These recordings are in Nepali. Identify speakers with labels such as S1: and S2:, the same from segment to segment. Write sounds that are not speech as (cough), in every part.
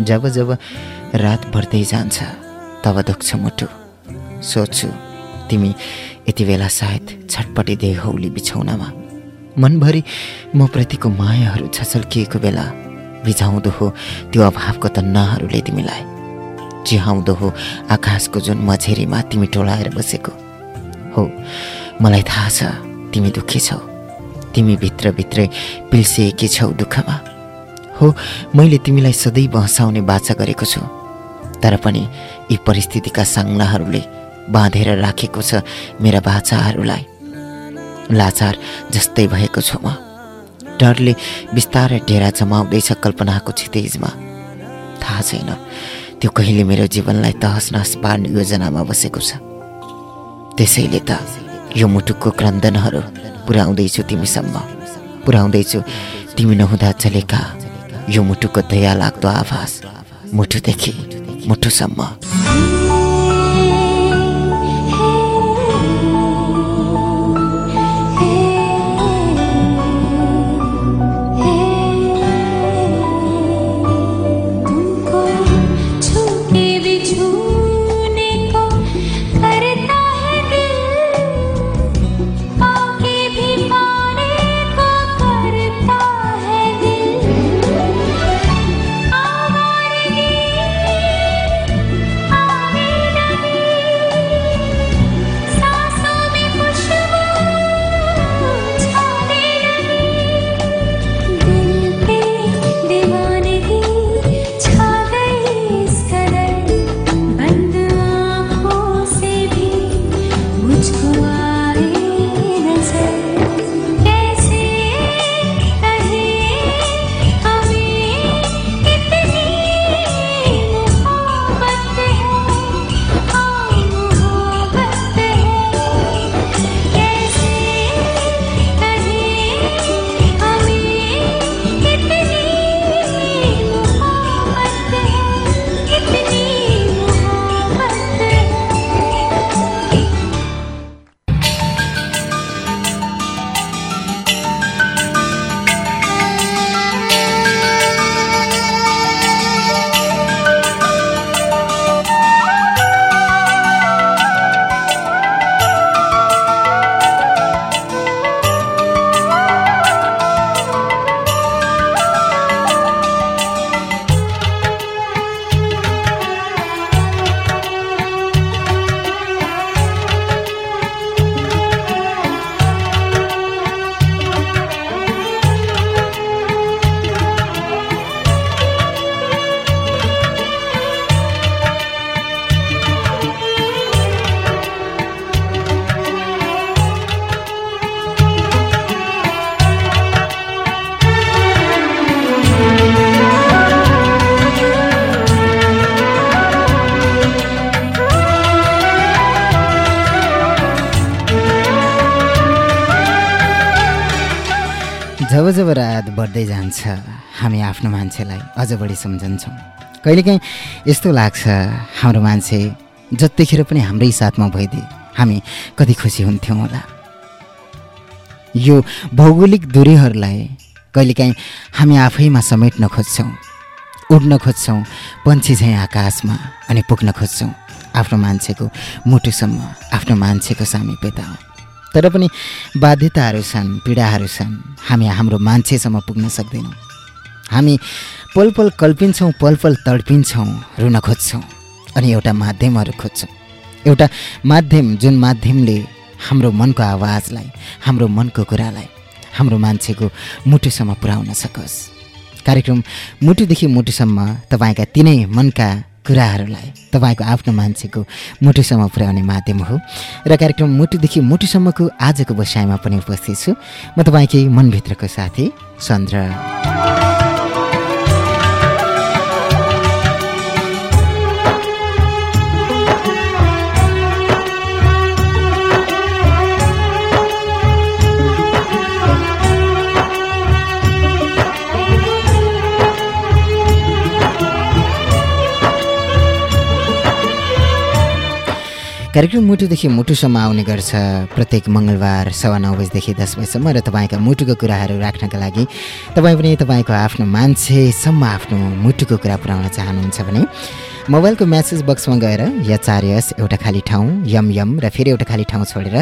S1: जब जब रात बढ्दै जान्छ तब दुख्छ मुटु। सोच्छु तिमी यति बेला सायद छटपटी देहौली बिछौनामा। मनभरि म प्रतिको मायाहरू छचल्किएको बेला भिजाउँदो हो त्यो अभावको तन्नाहरूले तिमीलाई। चिहाउँदो हो आकाशको जुन मझेरीमा तिमी टोलाएर बसेको। हो मलाई थाहा छ तिमी दुःखी छौ। तिमी भित्रभित्रै पिल्सिएकी छौ दुःखमा। हो मैले तिमीलाई सधैँ बहसाउने बाचा गरेको छु। तर पनि यी परिस्थितिका साङ्नाहरूले बाँधेर राखेको छ मेरा बाचाहरूलाई। लाचार जस्तै भएको छु म। डरले बिस्तारै डेरा जमाउँदैछ कल्पनाको छितेजमा थाहा छैन त्यो कहिले मेरो जीवनलाई तहस नहस पार्ने योजनामा बसेको छ। त्यसैले त यो मुटुको क्रन्दनहरू पुर्याउँदैछु तिमीसम्म। पुर्याउँदैछु तिमी नहुँदा चलेका यो मुटुको दया लाग्दो आवाज मुटुदेखि मुटुसम्म। बढ्दै जान्छ हामी आफ्नो मान्छेलाई। अझ बढी सम्झन्छौँ। कहिलेकाहीँ यस्तो लाग्छ हाम्रो मान्छे जतिखेर पनि हाम्रै साथमा भइदिए हामी कति खुसी हुन्थ्यौँ होला। यो भौगोलिक दूरीहरूलाई कहिलेकाहीँ हामी आफैमा समेट्न खोज्छौँ उड्न खोज्छौँ पन्छी झैँ आकाशमा अनि पुग्न खोज्छौँ। आफ्नो मान्छेको मुटुसम्म आफ्नो मान्छेको सामिप्यता तर पनि बाध्यताहरू छन् पीडाहरू छन्। हामी हाम्रो मान्छेसम्म पुग्न सक्दैनौँ। हामी पल पल कल्पिन्छौँ पल पल तडपिन्छौँ रुन खोज्छौँ अनि एउटा माध्यमहरू खोज्छौँ। एउटा माध्यम जुन माध्यमले हाम्रो मनको आवाजलाई हाम्रो मनको कुरालाई हाम्रो मान्छेको मुटुसम्म पुर्याउन सकोस्। कार्यक्रम मुटुदेखि मुटुसम्म तपाईँका तिनै मनका कुराहरूलाई तपाईँको आफ्नो मान्छेको मुटुसम्म पुर्याउने माध्यम हो। र कार्यक्रम मुटुदेखि मुटुसम्मको आजको बसाइमा पनि उपस्थित छु। म तपाईँकै मनभित्रको साथी चन्द्र कार्यक्रम मुटुदेखि मुटुसम्म आउने गर्छ। प्रत्येक मङ्गलबार सवा नौ बजीदेखि दस बजीसम्म र तपाईँका मुटुको कुराहरू राख्नका लागि तपाईँ पनि तपाईँको आफ्नो मान्छेसम्म आफ्नो मुटुको कुरा पुऱ्याउन चाहनुहुन्छ भने मोबाइलको म्यासेज बक्समा गएर यचार्यस एउटा खाली ठाउँ यम यम र फेरि एउटा खाली ठाउँ छोडेर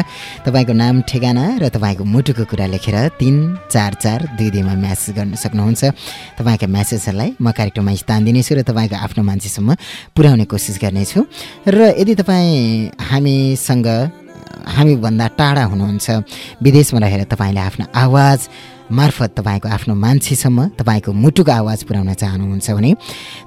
S1: तपाईँको नाम ठेगाना र तपाईँको मुटुको कुरा लेखेर तिन चार चार दुई दुईमा म्यासेज गर्न सक्नुहुन्छ। तपाईँका म्यासेजहरूलाई म कार्यक्रममा स्थान दिनेछु र तपाईँको आफ्नो मान्छेसम्म पुर्याउने कोसिस गर्नेछु। र यदि तपाईँ हामीसँग हामीभन्दा टाढा हुनुहुन्छ विदेशमा रहेर तपाईँले आफ्नो आवाज मार्फत तपाईँको आफ्नो मान्छेसम्म तपाईँको मुटुको आवाज पुर्याउन चाहनुहुन्छ भने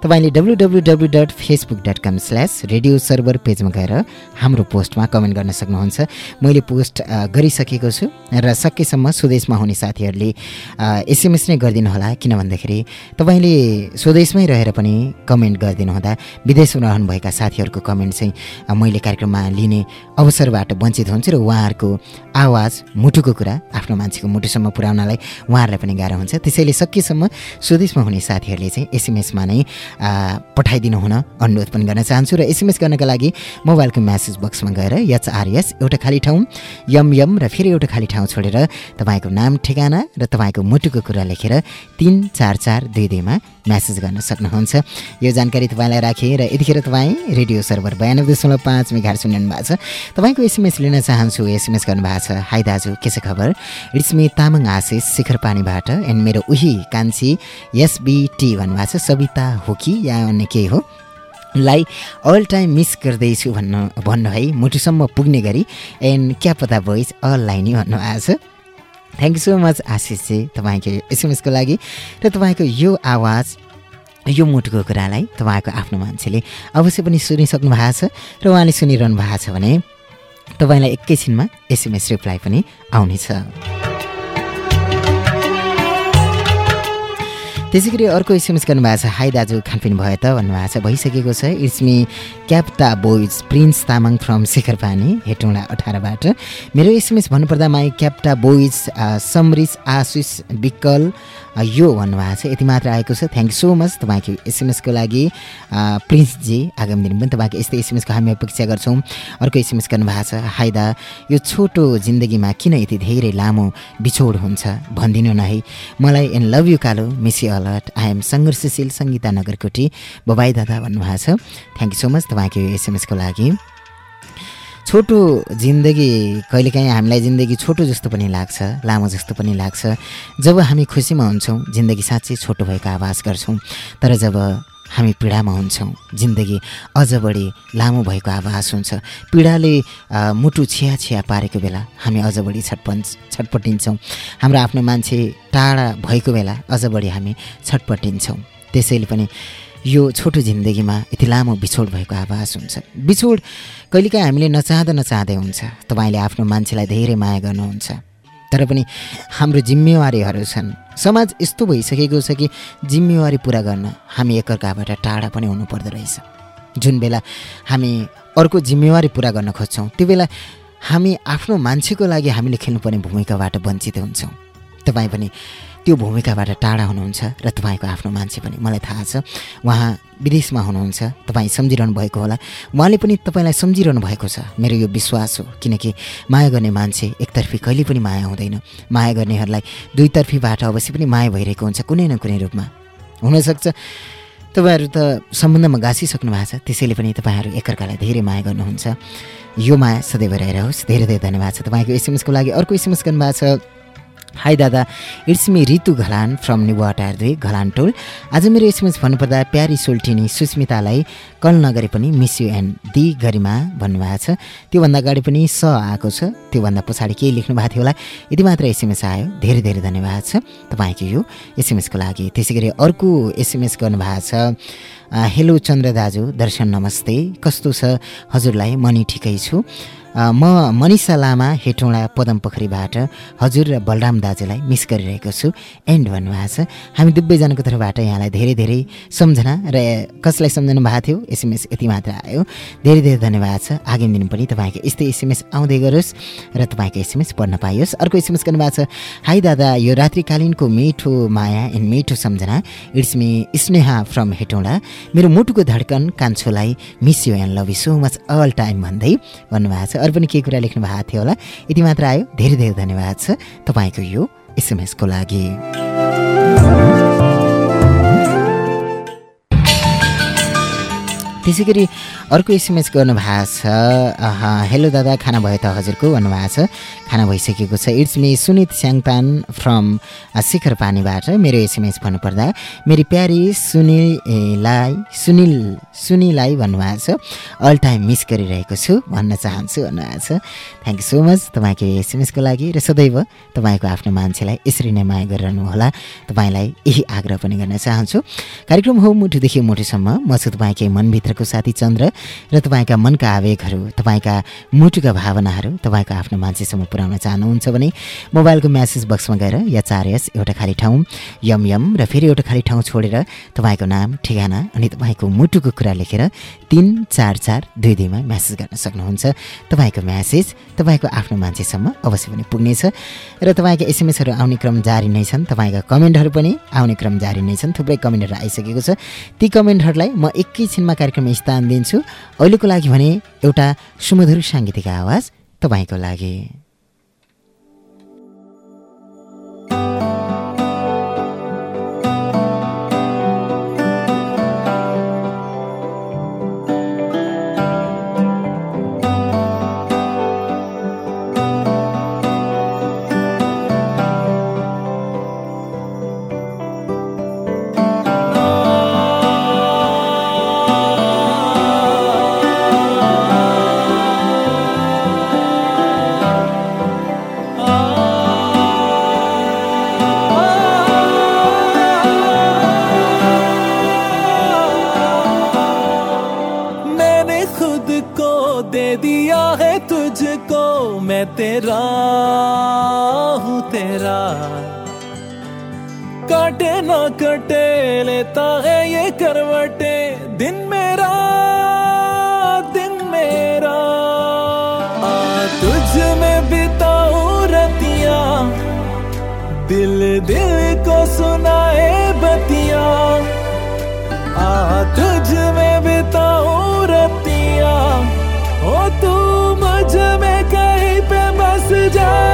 S1: तपाईँले W W W dot Facebook dot com slash radio server पेजमा गएर हाम्रो पोस्टमा कमेन्ट गर्न सक्नुहुन्छ। मैले पोस्ट गरिसकेको छु र सकेसम्म स्वदेशमा हुने साथीहरूले एसएमएस नै गरिदिनु होला किन भन्दाखेरि तपाईँले स्वदेशमै रहेर पनि कमेन्ट गरिदिनु हुँदा विदेशमा रहनुभएका साथीहरूको कमेन्ट चाहिँ मैले कार्यक्रममा लिने अवसरबाट वञ्चित हुन्छु र उहाँहरूको आवाज मुटुको कुरा आफ्नो मान्छेको मुटुसम्म पुर्याउनलाई उहाँहरूलाई पनि गाह्रो हुन्छ। त्यसैले सकेसम्म स्वदेशमा हुने साथीहरूले चाहिँ एसएमएसमा नै पठाइदिनु हुन अनुरोध पनि गर्न चाहन्छु र एसएमएस गर्नका लागि मोबाइलको म्यासेज बक्समा गएर यचआरएस एउटा खाली ठाउँ यम यम र फेरि एउटा खाली ठाउँ छोडेर तपाईँको नाम ठेगाना र तपाईँको मुटुको कुरा लेखेर तिन चार चार दुई दुईमा म्यासेज गर्न सक्नुहुन्छ। यो जानकारी तपाईँलाई राखेँ र यतिखेर तपाईँ रेडियो सर्भर बयानब्बे दशमलव पाँच मेघार सुनिरहनु भएको छ। तपाईँको एसएमएस लिन चाहन्छु एसएमएस गर्नुभएको छ। हाई दाजु के छ खबर? इट्स मी तामाङ आशिष शिखर पानीबाट एन्ड मेरो उही कान्छी एसबिटी भन्नुभएको छ सविता हो कि या अन्य केही हो? लाई अल टाइम मिस गर्दैछु भन्नु भन्नु है मुटुसम्म पुग्ने गरी एन्ड क्या पता भोइस अललाई नै भन्नुभएको छ। थ्याङ्क यू सो मच आशिषजी तपाईँको एसएमएसको लागि र तपाईँको यो आवाज यो मुटुको कुरालाई तपाईँको आफ्नो मान्छेले अवश्य पनि सुनिसक्नु भएको छ र उहाँले सुनिरहनु भएको छ भने तपाईँलाई एकैछिनमा एसएमएस रिप्लाई पनि आउनेछ। त्यसै गरी अर्को एसएमएस गर्नुभएको छ। हाई दाजु खानपिन भयो त भन्नुभएको छ। भइसकेको छ। It's me Kyapta boys Prince Tamang from Shekhar Pani Hetauda अठारबाट। मेरो एसएमएस भन्नुपर्दा माई क्याप्टा बोइज समरिस आशिष विकल यो भन्नुभएको छ। यति मात्र आएको छ। थ्याङ्क यू सो मच तपाईँको एसएमएसको लागि। प्रिन्सजी आगामी दिन पनि तपाईँको यस्तै एसएमएसको हामी अपेक्षा गर्छौँ। अर्को एसएमएस गर्नुभएको छ हाइदा यो छोटो जिन्दगीमा किन यति धेरै लामो बिछोड हुन्छ? भनिदिनु न है। मलाई एन्ड लभ यु कालो मिसी अलर्ट। आई एम सङ्घर्षशील सङ्गीता नगरकोटी। बबाई दादा भन्नुभएको छ। थ्याङ्क यू सो मच तपाईँको एसएमएसको लागि। छोटो जिन्दगी कहिलेकाहीँ हामीलाई जिन्दगी छोटो जस्तो पनि लाग्छ लामो जस्तो पनि लाग्छ। जब हामी खुसीमा हुन्छौँ जिन्दगी साँच्चै छोटो भएको आवाज गर्छौँ। तर जब हामी पीडामा हुन्छौँ जिन्दगी अझ बढी लामो भएको आभास हुन्छ। पीडाले मुटु छिया छिया पारेको बेला हामी अझ बढी छटपन छटपटिन्छौँ। हाम्रो आफ्नो मान्छे टाढा भएको बेला अझ बढी हामी छटपटिन्छौँ। त्यसैले पनि यो छोटो जिन्दगीमा यति लामो बिछोड भएको आभास हुन्छ। बिछोड कहिलेकाहीँ हामीले नचाहँदा नचाहँदै हुन्छ। तपाईँले आफ्नो मान्छेलाई धेरै माया गर्नुहुन्छ। तर पनि हाम्रो जिम्मेवारीहरू छन्। समाज यस्तो भइसकेको छ कि जिम्मेवारी पुरा गर्न हामी एकअर्काबाट टाढा पनि हुनुपर्दो रहेछ। जुन बेला हामी अर्को जिम्मेवारी पुरा गर्न खोज्छौँ त्यो बेला हामी आफ्नो मान्छेको लागि हामीले खेल्नुपर्ने भूमिकाबाट वञ्चित हुन्छौँ। तपाईँ पनि त्यो भूमिकाबाट टाढा हुनुहुन्छ र तपाईँको आफ्नो मान्छे पनि मलाई थाहा छ। उहाँ विदेशमा हुनुहुन्छ तपाईँ सम्झिरहनु भएको होला। उहाँले पनि तपाईँलाई सम्झिरहनु भएको छ। मेरो यो विश्वास हो किनकि माया गर्ने मान्छे एकतर्फी कहिले पनि माया हुँदैन। माया गर्नेहरूलाई दुईतर्फीबाट अवश्य पनि माया भइरहेको हुन्छ कुनै न कुनै रूपमा। हुनसक्छ। तपाईँहरू त सम्बन्धमा गाँसिसक्नु भएको छ। त्यसैले पनि तपाईँहरू एकअर्कालाई धेरै माया गर्नुहुन्छ। यो माया सदैव रहिरहोस् धेरै धेरै धन्यवाद छ तपाईँको एसएमएसको लागि। अर्को एसएमएस गर्नुभएको छ। हाई दादा it's me Ritu Ghalan from Niwatar दुई घलान टोल आज मेरो एसएमएस भन्नुपर्दा प्यारी सोल्टिनी सुस्मितालाई कल नगरे पनि miss you and the Garima भन्नुभएको छ। त्योभन्दा अगाडि पनि स आएको छ। त्योभन्दा पछाडि केही लेख्नु भएको थियो होला। यति मात्र एसएमएस आयो। धेरै धेरै धन्यवाद छ तपाईँको यो एसएमएसको लागि। त्यसै गरी अर्को एसएमएस गर्नुभएको छ। हेलो चन्द्र दाजु दर्शन नमस्ते। कस्तो छ? हजुरलाई म नि ठिकै छु। म मनिषा लामा हेटौँडा पदम पोखरीबाट हजुर र बलराम दाजुलाई मिस गरिरहेको छु। एन्ड भन्नुभएको छ हामी दुवैजनाको तर्फबाट यहाँलाई धेरै धेरै सम्झना र कसलाई सम्झनु भएको थियो एसएमएस यति मात्र आयो। धेरै धेरै धन्यवाद छ। आगामी दिन पनि तपाईँको यस्तै एसएमएस आउँदै गरोस् र तपाईँको एसएमएस पढ्न पाइयोस् अर्को एसएमएस गर्नुभएको छ हाई दादा यो रात्रिकालीनको मिठो माया एन्ड मिठो सम्झना। It's me Sneha from Hetauda. मेरो मुटुको धड्कन कान्छोलाई miss you and love you so much all time भन्दै भन्नुभएको छ। अरू पनि केही कुरा लेख्नु भएको थियो होला। यति मात्र आयो। धेरै धेरै धन्यवाद छ तपाईँको यो एसएमएसको लागि। त्यसै गरी अर्को एसएमएस गर्नुभएको छ। हेलो दादा खाना भयो त हजुरको? भन्नुभएको छ। खाना भइसकेको छ। It's me Sunit Syangtan from Shikhar पानीबाट मेरो एसएमएस भन्नुपर्दा मेरो प्यारी सुनिललाई सुनिल सुनिलाई भन्नुभएको छ। अल टाइम मिस गरिरहेको छु भन्न चाहन्छु भन्नुभएको छ। थ्याङ्क यू सो मच तपाईँको एसएमएसको लागि र सदैव तपाईँको आफ्नो मान्छेलाई यसरी नै माया गरिरहनु होला तपाईँलाई यही आग्रह पनि गर्न चाहन्छु। कार्यक्रम हो मुठुदेखि मुठुसम्म। म छु तपाईँकै मनभित्रको साथी चन्द्र। र तपाईँका मनका आवेगहरू तपाईँका मुटुका भावनाहरू तपाईँको आफ्नो मान्छेसम्म पुर्याउन चाहनुहुन्छ भने मोबाइलको म्यासेज बक्समा गएर या चार यस एउटा खाली ठाउँ यम यम र फेरि एउटा खाली ठाउँ छोडेर तपाईँको नाम ठेगाना अनि तपाईँको मुटुको कुरा लेखेर तिन चार चार दुई दुईमा म्यासेज गर्न सक्नुहुन्छ। तपाईँको म्यासेज तपाईँको आफ्नो मान्छेसम्म अवश्य पनि पुग्नेछ र तपाईँका एसएमएसहरू आउने क्रम जारी नै छन्। तपाईँका कमेन्टहरू पनि आउने क्रम जारी नै छन्। थुप्रै कमेन्टहरू आइसकेको छ। ती कमेन्टहरूलाई म एकैछिनमा कार्यक्रममा स्थान दिन्छु। अहिलेको लागि भने एउटा सुमधुर साङ्गीतिक आवाज तपाईँको लागि।
S2: हूँ तेरा काटे ना कटे, लेता है ये करवटे। दिन मेरा दिन मेरा। आ, तुझ में बिताऊं रतिया, दिल दिल को सुनाए बतिया। आ, तुझ में बिताऊं रतिया ओ तू मुझमें कहीं पे बस जा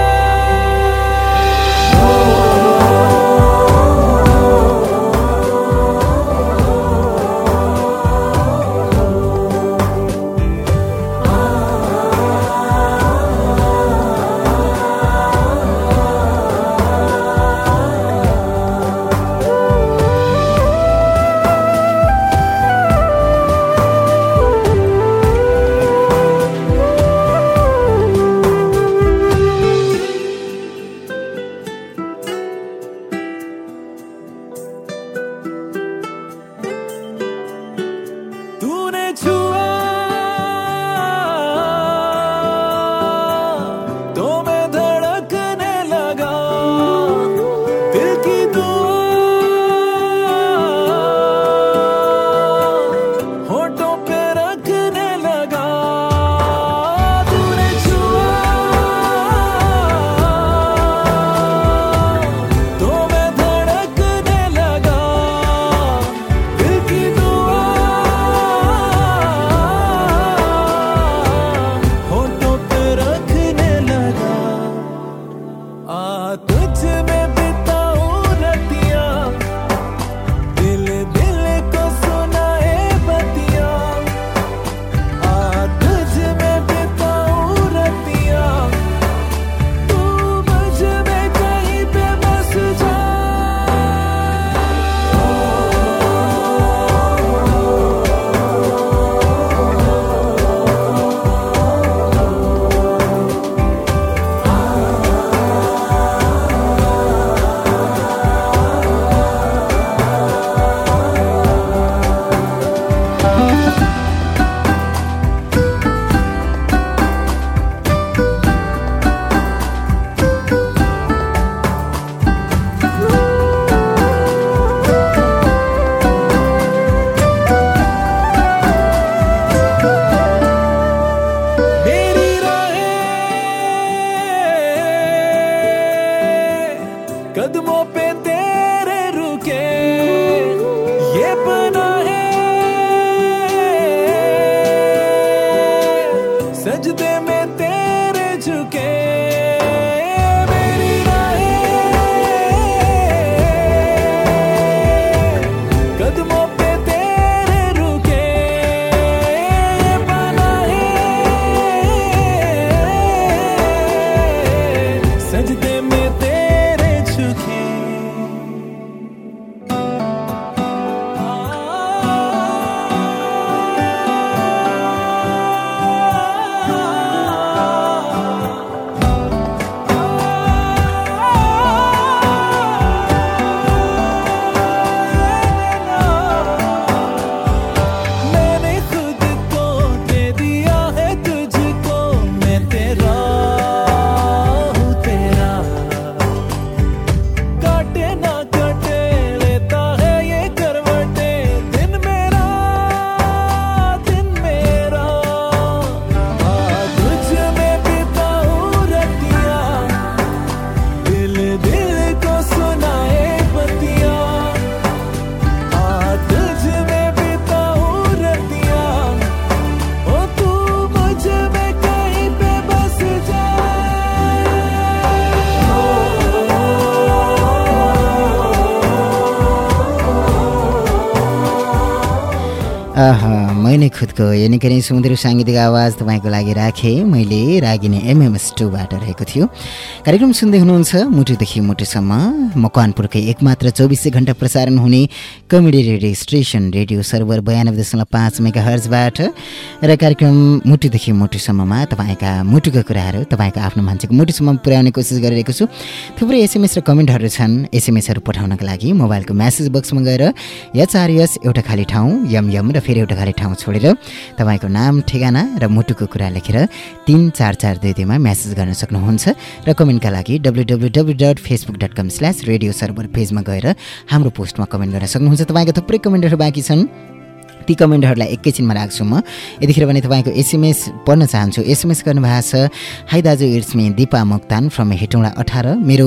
S1: यो निकै नै सुमधुर साङ्गीतिक आवाज तपाईँको लागि राखेँ। मैले रागिनी एमएमएस टूबाट रहेको थियो। कार्यक्रम सुन्दै हुनुहुन्छ मुटुदेखि मुटुसम्म। मकवानपुरकै एकमात्र चौबिसै घन्टा प्रसारण हुने comedy radio station radio server बयानब्बे दशमलव पाँच मेगा हर्जबाट र कार्यक्रम मुटुदेखि मुटुसम्ममा तपाईँका मुटुका कुराहरू तपाईँको आफ्नो मान्छेको मुटुसम्म पुर्याउने कोसिस गरिरहेको छु। थुप्रै एसएमएस र कमेन्टहरू छन्। एसएमएसहरू पठाउनका लागि मोबाइलको म्यासेज बक्समा गएर यच एउटा खाली ठाउँ यम यम र फेरि एउटा खाली ठाउँ छोडेर तपाईँको नाम ठेगाना र मुटुको कुरा लेखेर तिन चार चार दुई दुईमा म्यासेज गर्न सक्नुहुन्छ र कमेन्टका लागि W W W dot Facebook dot com slash radio server पेजमा गएर हाम्रो पोस्टमा कमेन्ट गर्न सक्नुहुन्छ। तपाईँको थुप्रै कमेन्टहरू बाँकी छन्। ती कमेन्टहरूलाई एकैछिनमा राख्छु म। यतिखेर भने तपाईँको एसएमएस पढ्न चाहन्छु। एसएमएस गर्नुभएको छ हाई दाजु it's me Dipa Moktan from Hetauda अठार। मेरो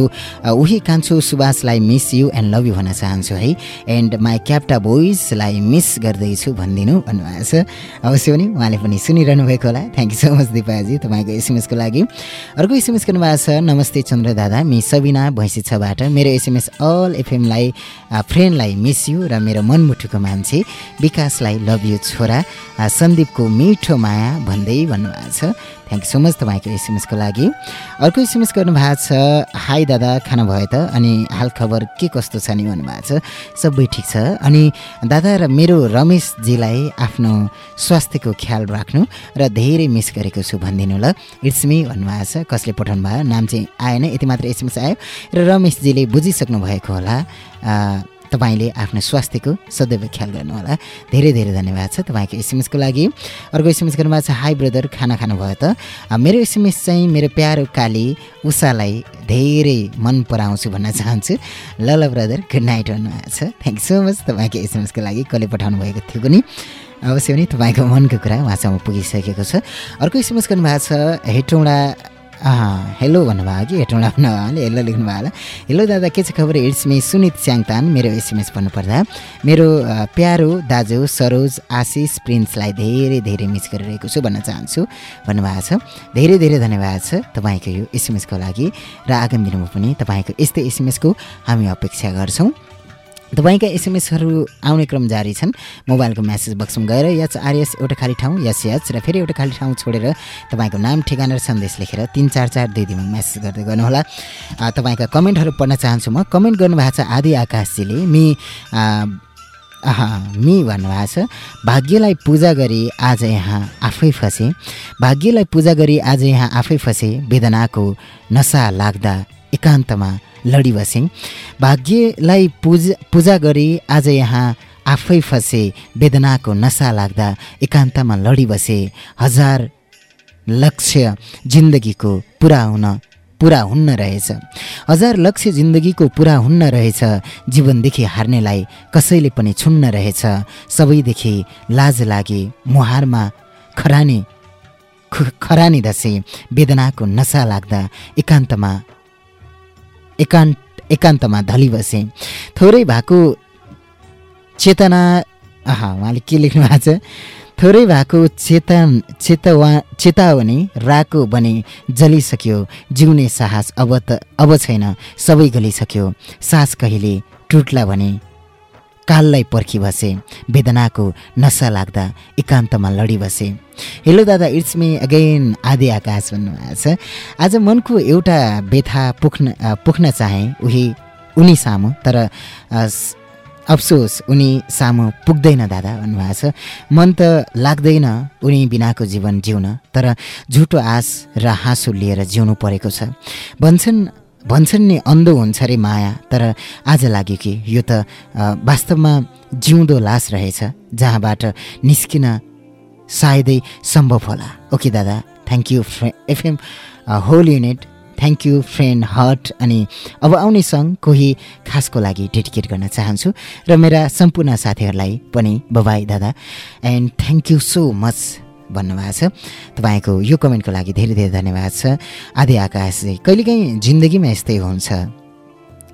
S1: उही कान्छु सुभाषलाई miss you and love you भन्न चाहन्छु है। एन्ड माई क्याप्टा बोइजलाई मिस गर्दैछु भनिदिनु भन्नुभएको छ। अवश्य पनि उहाँले पनि सुनिरहनु भएको होला। थ्याङ्क यू सो मच दिपाजी तपाईँको एसएमएसको लागि। अर्को एसएमएस गर्नुभएको छ नमस्ते चन्द्र दादा मि सबिना भैँसी छबाट। मेरो एसएमएस अल एफएमलाई फ्रेन्डलाई मिस यु र मेरो मनमुठुको मान्छे विकासलाई आई लभ यु छोरा। सन्दीपको मिठो माया भन्दै भन्नुभएको छ। थ्याङ्क यू सो मच तपाईँको एसएमएसको लागि। अर्को एसएमएस गर्नुभएको छ हाई दादा खाना भयो त? अनि हाल खबर के कस्तो छ नि? भन्नुभएको छ। सबै ठिक छ। अनि दादा र मेरो रमेशजीलाई आफ्नो स्वास्थ्यको ख्याल राख्नु र धेरै मिस गरेको छु भनिदिनु ल। इट्स मी भन्नुभएको छ। कसले पठाउनु भयो? नाम चाहिँ आएन। यति मात्र एसएमएस आयो। र रमेशजीले बुझिसक्नु भएको होला। तपाईँले आफ्नो स्वास्थ्यको सदैव ख्याल गर्नुहोला। धेरै धेरै धन्यवाद छ तपाईँको एसएमएसको लागि। अर्को एसएमएस गर्नुभएको छ हाई ब्रदर खाना खानुभयो त? मेरो एसएमएस चाहिँ मेरो प्यारो काली उषालाई धेरै मन पराउँछु भन्न चाहन्छु। ल ल ब्रदर गुड नाइट भन्नुभएको छ। थ्याङ्क सो मच तपाईँको एसएमएसको लागि कसले पठाउनु भएको थियो पनि अवश्य पनि तपाईँको मनको कुरा उहाँसम्म पुगिसकेको छ। अर्को एसएमएस गर्नुभएको छ हेटौँडा हेलो भन्नुभयो कि हेटौँडा भन्नुभयो हेलो लेख्नुभयो होला हेलो दादा के छ खबर इट्स मी सुनित च्याङतान मेरो एसएमएस भन्नुपर्दा मेरो प्यारो दाजु सरोज आशिष प्रिन्सलाई धेरै धेरै मिस गरिरहेको छु भन्न चाहन्छु भन्नुभएको छ धेरै धेरै धन्यवाद छ तपाईँको यो एसएमएसको लागि र आगामी दिनमा पनि तपाईँको यस्तै एसएमएसको हामी अपेक्षा गर्छौँ तपाईँका एसएमएसहरू आउने क्रम जारी छन्। मोबाइलको म्यासेज बक्समा गएर यच आरएस एउटा खाली ठाउँ यस यच र फेरि एउटा खाली ठाउँ छोडेर तपाईँको नाम ठेगाना र सन्देश लेखेर तिन चार चार दुई दिनमा म्यासेज गर्दै गर्नुहोला। तपाईँका कमेन्टहरू पढ्न चाहन्छु म। कमेन्ट गर्नुभएको छ आदि आकाशजीले मि मि भन्नुभएको छ। भाग्यलाई पूजा गरी आज यहाँ आफै फसे। भाग्यलाई पूजा गरी आज यहाँ आफै फसे। वेदनाको नसा लाग्दा एकान्तमा लडिबसेँ भाग्यलाई पूजा पूजा गरी आज यहाँ आफै फसे वेदनाको नसा लाग्दा एकान्तमा लडिबसे। हजार लक्ष्य जिन्दगीको पुरा हुन पुरा हुन्न रहेछ। हजार लक्ष्य जिन्दगीको पुरा हुन्न रहेछ। जीवनदेखि हार्नेलाई कसैले पनि छुन्न रहेछ। सबैदेखि लाज लागे मुहारमा खरानी खरानी धसे वेदनाको नसा लाग्दा एकान्तमा एकान्त एकान्तमा बसे। थोरै भएको चेतना आहा उहाँले के लेख्नु भएको छ? थोरै भएको चेतन चेतवा चेतावनी राको बने जलिसक्यो जिउने साहस अब त अब छैन सबै गलिसक्यो। सास कहिले टुट्ला भने काललाई पर्खी बसे वेदनाको नसा लाग्दा एकान्तमा लडिबसे हेलो दादा it's me again Aadi Akash भन्नुभएको छ। आज मनको एउटा व्यथा पुग्न पुग्न चाहे उही उनी सामु तर अफसोस उनी सामु पुग्दैन दादा भन्नुभएको छ। मन त लाग्दैन उनी बिनाको जीवन जिउन तर झुटो आश र हाँसो लिएर जिउनु परेको छ। भन्छन् भन्छन् नि अन्धो हुन्छ अरे माया। तर आज लाग्यो कि यो त वास्तवमा जिउँदो लास रहेछ जहाँबाट निस्किन सायदै सम्भव होला। ओके दादा थ्याङ्क यू फ्रे FM whole unit thank you friend hot अनि अब आउने सङ्ग कोही खासको लागि डेडिकेट गर्न चाहन्छु र मेरा सम्पूर्ण साथीहरूलाई पनि बबाई दादा। And thank you so much भन्नुभएको छ। तपाईँको यो कमेन्टको लागि धेरै धेरै धन्यवाद छ। आदि आकाश कहिलेकाहीँ जिन्दगीमा यस्तै हुन्छ।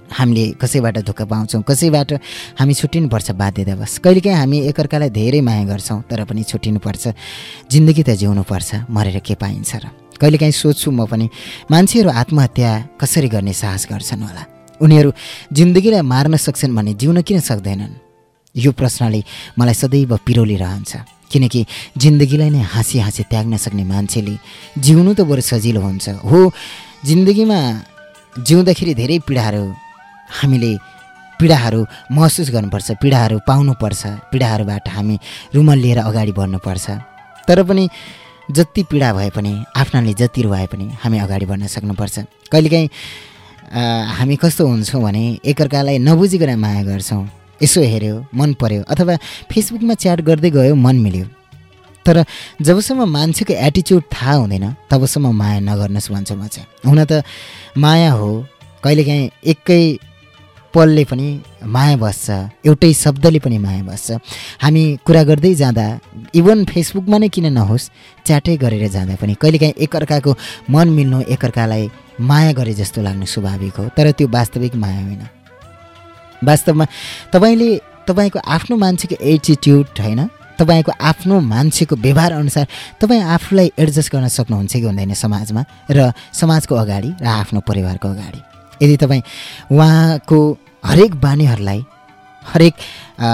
S1: हामीले कसैबाट धोका पाउँछौँ कसैबाट हामी छुट्टिनुपर्छ बाध्यतावश। कहिलेकाहीँ हामी एकअर्कालाई धेरै माया गर्छौँ तर पनि छुट्टिनुपर्छ। जिन्दगी त जिउनुपर्छ मरेर के पाइन्छ र? कहिलेकाहीँ सोध्छु म पनि मान्छेहरू आत्महत्या कसरी गर्ने साहस गर्छन् होला? उनीहरू जिन्दगीलाई मार्न सक्छन् भने जिउन किन सक्दैनन्? यो प्रश्नले मलाई सदैव पिरोलिरहन्छ। किनकि जिन्दगीलाई नै हाँसी हाँसी त्याग्न सक्ने मान्छेले जिउनु त बरु सजिलो हुन्छ। हो जिन्दगीमा जिउँदाखेरि धेरै पीडाहरू हामीले पीडाहरू महसुस गर्नुपर्छ पीडाहरू पाउनुपर्छ पीडाहरूबाट हामी रुमल लिएर अगाडि बढ्नुपर्छ। तर पनि जति पीडा भए पनि आफ्नाले जति रुवाए पनि हामी अगाडि बढ्न सक्नुपर्छ। कहिलेकाहीँ हामी कस्तो हुन्छौँ भने एकअर्कालाई नबुझिकन माया गर्छौँ। यसो हेऱ्यो मन पर्यो अथवा फेसबुकमा च्याट गर्दै गयो मन मिल्यो। तर जबसम्म मान्छेको एटिच्युड थाहा हुँदैन तबसम्म माया नगर्नुहोस् भन्छु म चाहिँ हुन त माया हो कहिलेकाहीँ एकै पलले पनि माया बस्छ एउटै शब्दले पनि माया बस्छ। हामी कुरा गर्दै जाँदा इभन फेसबुकमा नै किन नहोस् च्याटै गरेर जाँदा पनि। कहिलेकाहीँ एकअर्काको मन मिल्नु एकअर्कालाई माया गरे जस्तो लाग्नु स्वाभाविक हो तर त्यो वास्तविक माया होइन। वास्तवमा तपाईँले तपाईँको आफ्नो मान्छेको एटिट्युड होइन तपाईँको आफ्नो मान्छेको व्यवहार अनुसार तपाईँ आफूलाई एडजस्ट गर्न सक्नुहुन्छ कि हुँदैन समाजमा र समाजको अगाडि र आफ्नो परिवारको अगाडि। यदि तपाईँ उहाँको हरेक बानीहरूलाई हरेक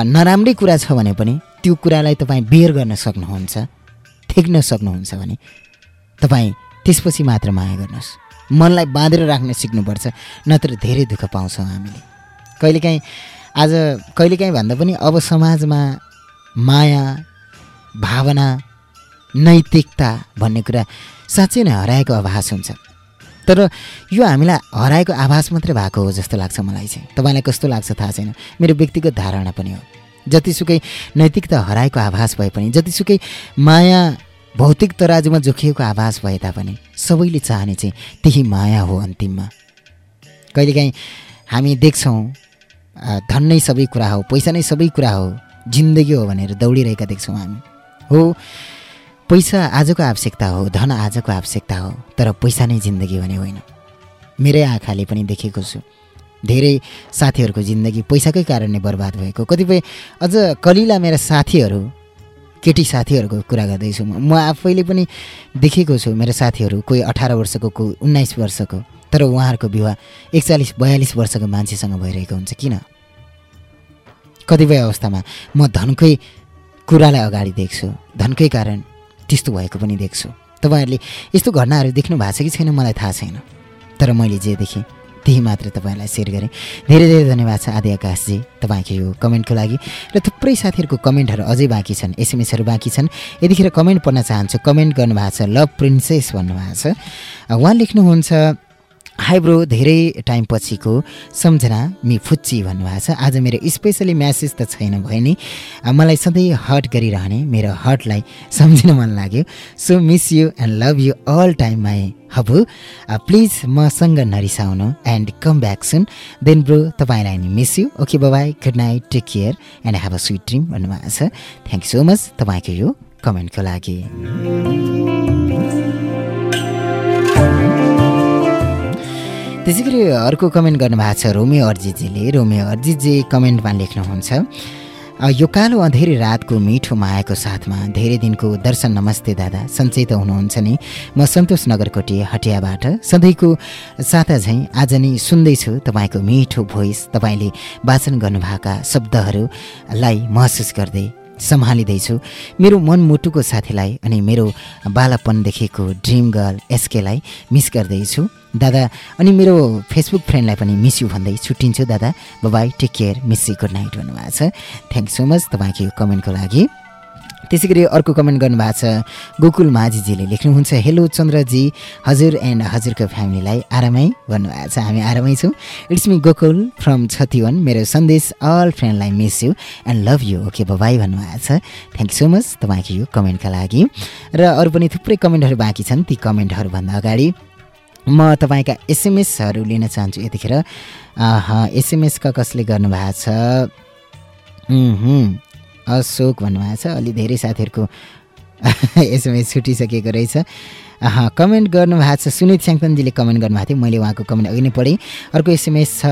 S1: नराम्रै कुरा छ भने पनि त्यो कुरालाई तपाईँ बेर गर्न सक्नुहुन्छ थेक्न सक्नुहुन्छ भने तपाईँ त्यसपछि मात्र माया गर्नुहोस्। मनलाई बाँधेर राख्न सिक्नुपर्छ नत्र धेरै दुःख पाउँछौँ हामीले। कहिलेकाहीँ आज कहिलेकाहीँ भन्दा पनि अब समाजमा माया भावना नैतिकता भन्ने कुरा साँच्चै नै हराएको आभास हुन्छ। तर यो हामीलाई हराएको आभास मात्रै भएको हो जस्तो लाग्छ मलाई चाहिँ। तपाईँलाई कस्तो लाग्छ थाहा छैन? मेरो व्यक्तिगत धारणा पनि हो। जतिसुकै नैतिकता हराएको आभास भए पनि जतिसुकै माया भौतिक तराजुमा जोखिएको आभास भए तापनि सबैले चाहने चाहिँ त्यही माया हो अन्तिममा। कहिलेकाहीँ हामी देख्छौँ धन नै सबै कुरा हो पैसा नै सबै कुरा हो जिन्दगी हो भनेर दौडिरहेका देख्छौँ हामी। हो पैसा आजको आवश्यकता हो धन आजको आवश्यकता हो तर पैसा नै जिन्दगी भने होइन। मेरै आँखाले पनि देखेको छु। धेरै साथीहरूको जिन्दगी पैसाकै कारणले बर्बाद भएको। कतिपय अझ कलिला मेरा साथीहरू केटी साथीहरूको कुरा गर्दैछु म आफैले पनि देखेको छु मेरो साथीहरू कोही अठार वर्षको कोही उन्नाइस वर्षको। तर उहाँहरूको विवाह एकचालिस बयालिस वर्षको मान्छेसँग भइरहेको हुन्छ किन? कतिपय अवस्थामा म धनकै कुरालाई अगाडि देख्छु धनकै कारण त्यस्तो भएको पनि देख्छु। तपाईँहरूले यस्तो घटनाहरू देख्नु भएको छ कि छैन मलाई थाहा छैन। तर मैले जे देखेँ त्यही मात्र तपाईँलाई सेयर गरेँ। धेरै धेरै धन्यवाद छ आदि आकाशजी तपाईँको यो कमेन्टको लागि। र थुप्रै साथीहरूको कमेन्टहरू अझै बाँकी छन् एसएमएसहरू बाँकी छन्। यतिखेर कमेन्ट पढ्न चाहन्छु कमेन्ट गर्नुभएको छ लभ प्रिन्सेस भन्नुभएको छ। उहाँ लेख्नुहुन्छ हाई ब्रो धेरै टाइमपछिको सम्झना मि फुच्ची भन्नुभएको छ। आज मेरो स्पेसली म्यासेज त छैन भयो नि मलाई सधैँ हर्ट गरिरहने मेरो हर्टलाई सम्झिन मन लाग्यो। So miss you and love you all time my हबु। Please मसँग नरिसाउनु and come back soon. Then bro तपाईँलाई नि miss you. Okay bye good night take care and have a sweet dream भन्नुभएको छ। थ्याङ्क यू सो मच तपाईँको यो कमेन्टको लागि। त्यसै गरी अर्को कमेन्ट गर्नुभएको छ रोमे अर्जितजीले रोमे अर्जितजी कमेन्टमा लेख्नुहुन्छ यो कालो अँधेरी रातको मिठो मायाको साथमा धेरै दिनको दर्शन नमस्ते दादा सन्चै त हुनुहुन्छ नि। म सन्तोष नगरकोटी हटियाबाट। सधैँको साता झैँ आज नै सुन्दैछु तपाईँको मिठो भोइस। तपाईँले वाचन गर्नुभएका शब्दहरूलाई महसुस गर्दै सम्हालिँदैछु। मेरो मनमुटुको साथीलाई अनि मेरो बालापनदेखिको ड्रिम गर्ल एसकेलाई मिस गर्दैछु। दादा अनि मेरो फेसबुक फ्रेन्डलाई पनि मिस यु भन्दै छुट्टिन्छु दादा। Bye take care miss you good night भन्नुभएको छ। थ्याङ्क सो मच तपाईँको कमेन्टको लागि। त्यसै गरी अर्को कमेन्ट गर्नुभएको छ गोकुल माझीजीले लेख्नुहुन्छ हेलो चन्द्रजी हजुर एन्ड हजुरको फ्यामिलीलाई आरामै भन्नुभएको छ। हामी आरामै छौँ। It's me Gokul from Chhatiwan. मेरो सन्देश all फ्रेन्डलाई miss you and love you. Okay bye भन्नुभएको छ। थ्याङ्क यू सो मच तपाईँको यो कमेन्टका लागि। र अरू पनि थुप्रै कमेन्टहरू बाँकी छन्। ती कमेन्टहरूभन्दा अगाडि म तपाईँका एसएमएसहरू लिन चाहन्छु यतिखेर। एसएमएस कसले गर्नुभएको छ? अशोक भन्नुभएको छ। अलि धेरै साथीहरूको (laughs) एसएमएस छुटिसकेको रहेछ। कमेन्ट गर्नुभएको छ। सुनित स्याङतनजीले कमेन्ट गर्नुभएको थियो। मैले उहाँको कमेन्ट अघि नै पढेँ। अर्को एसएमएस छ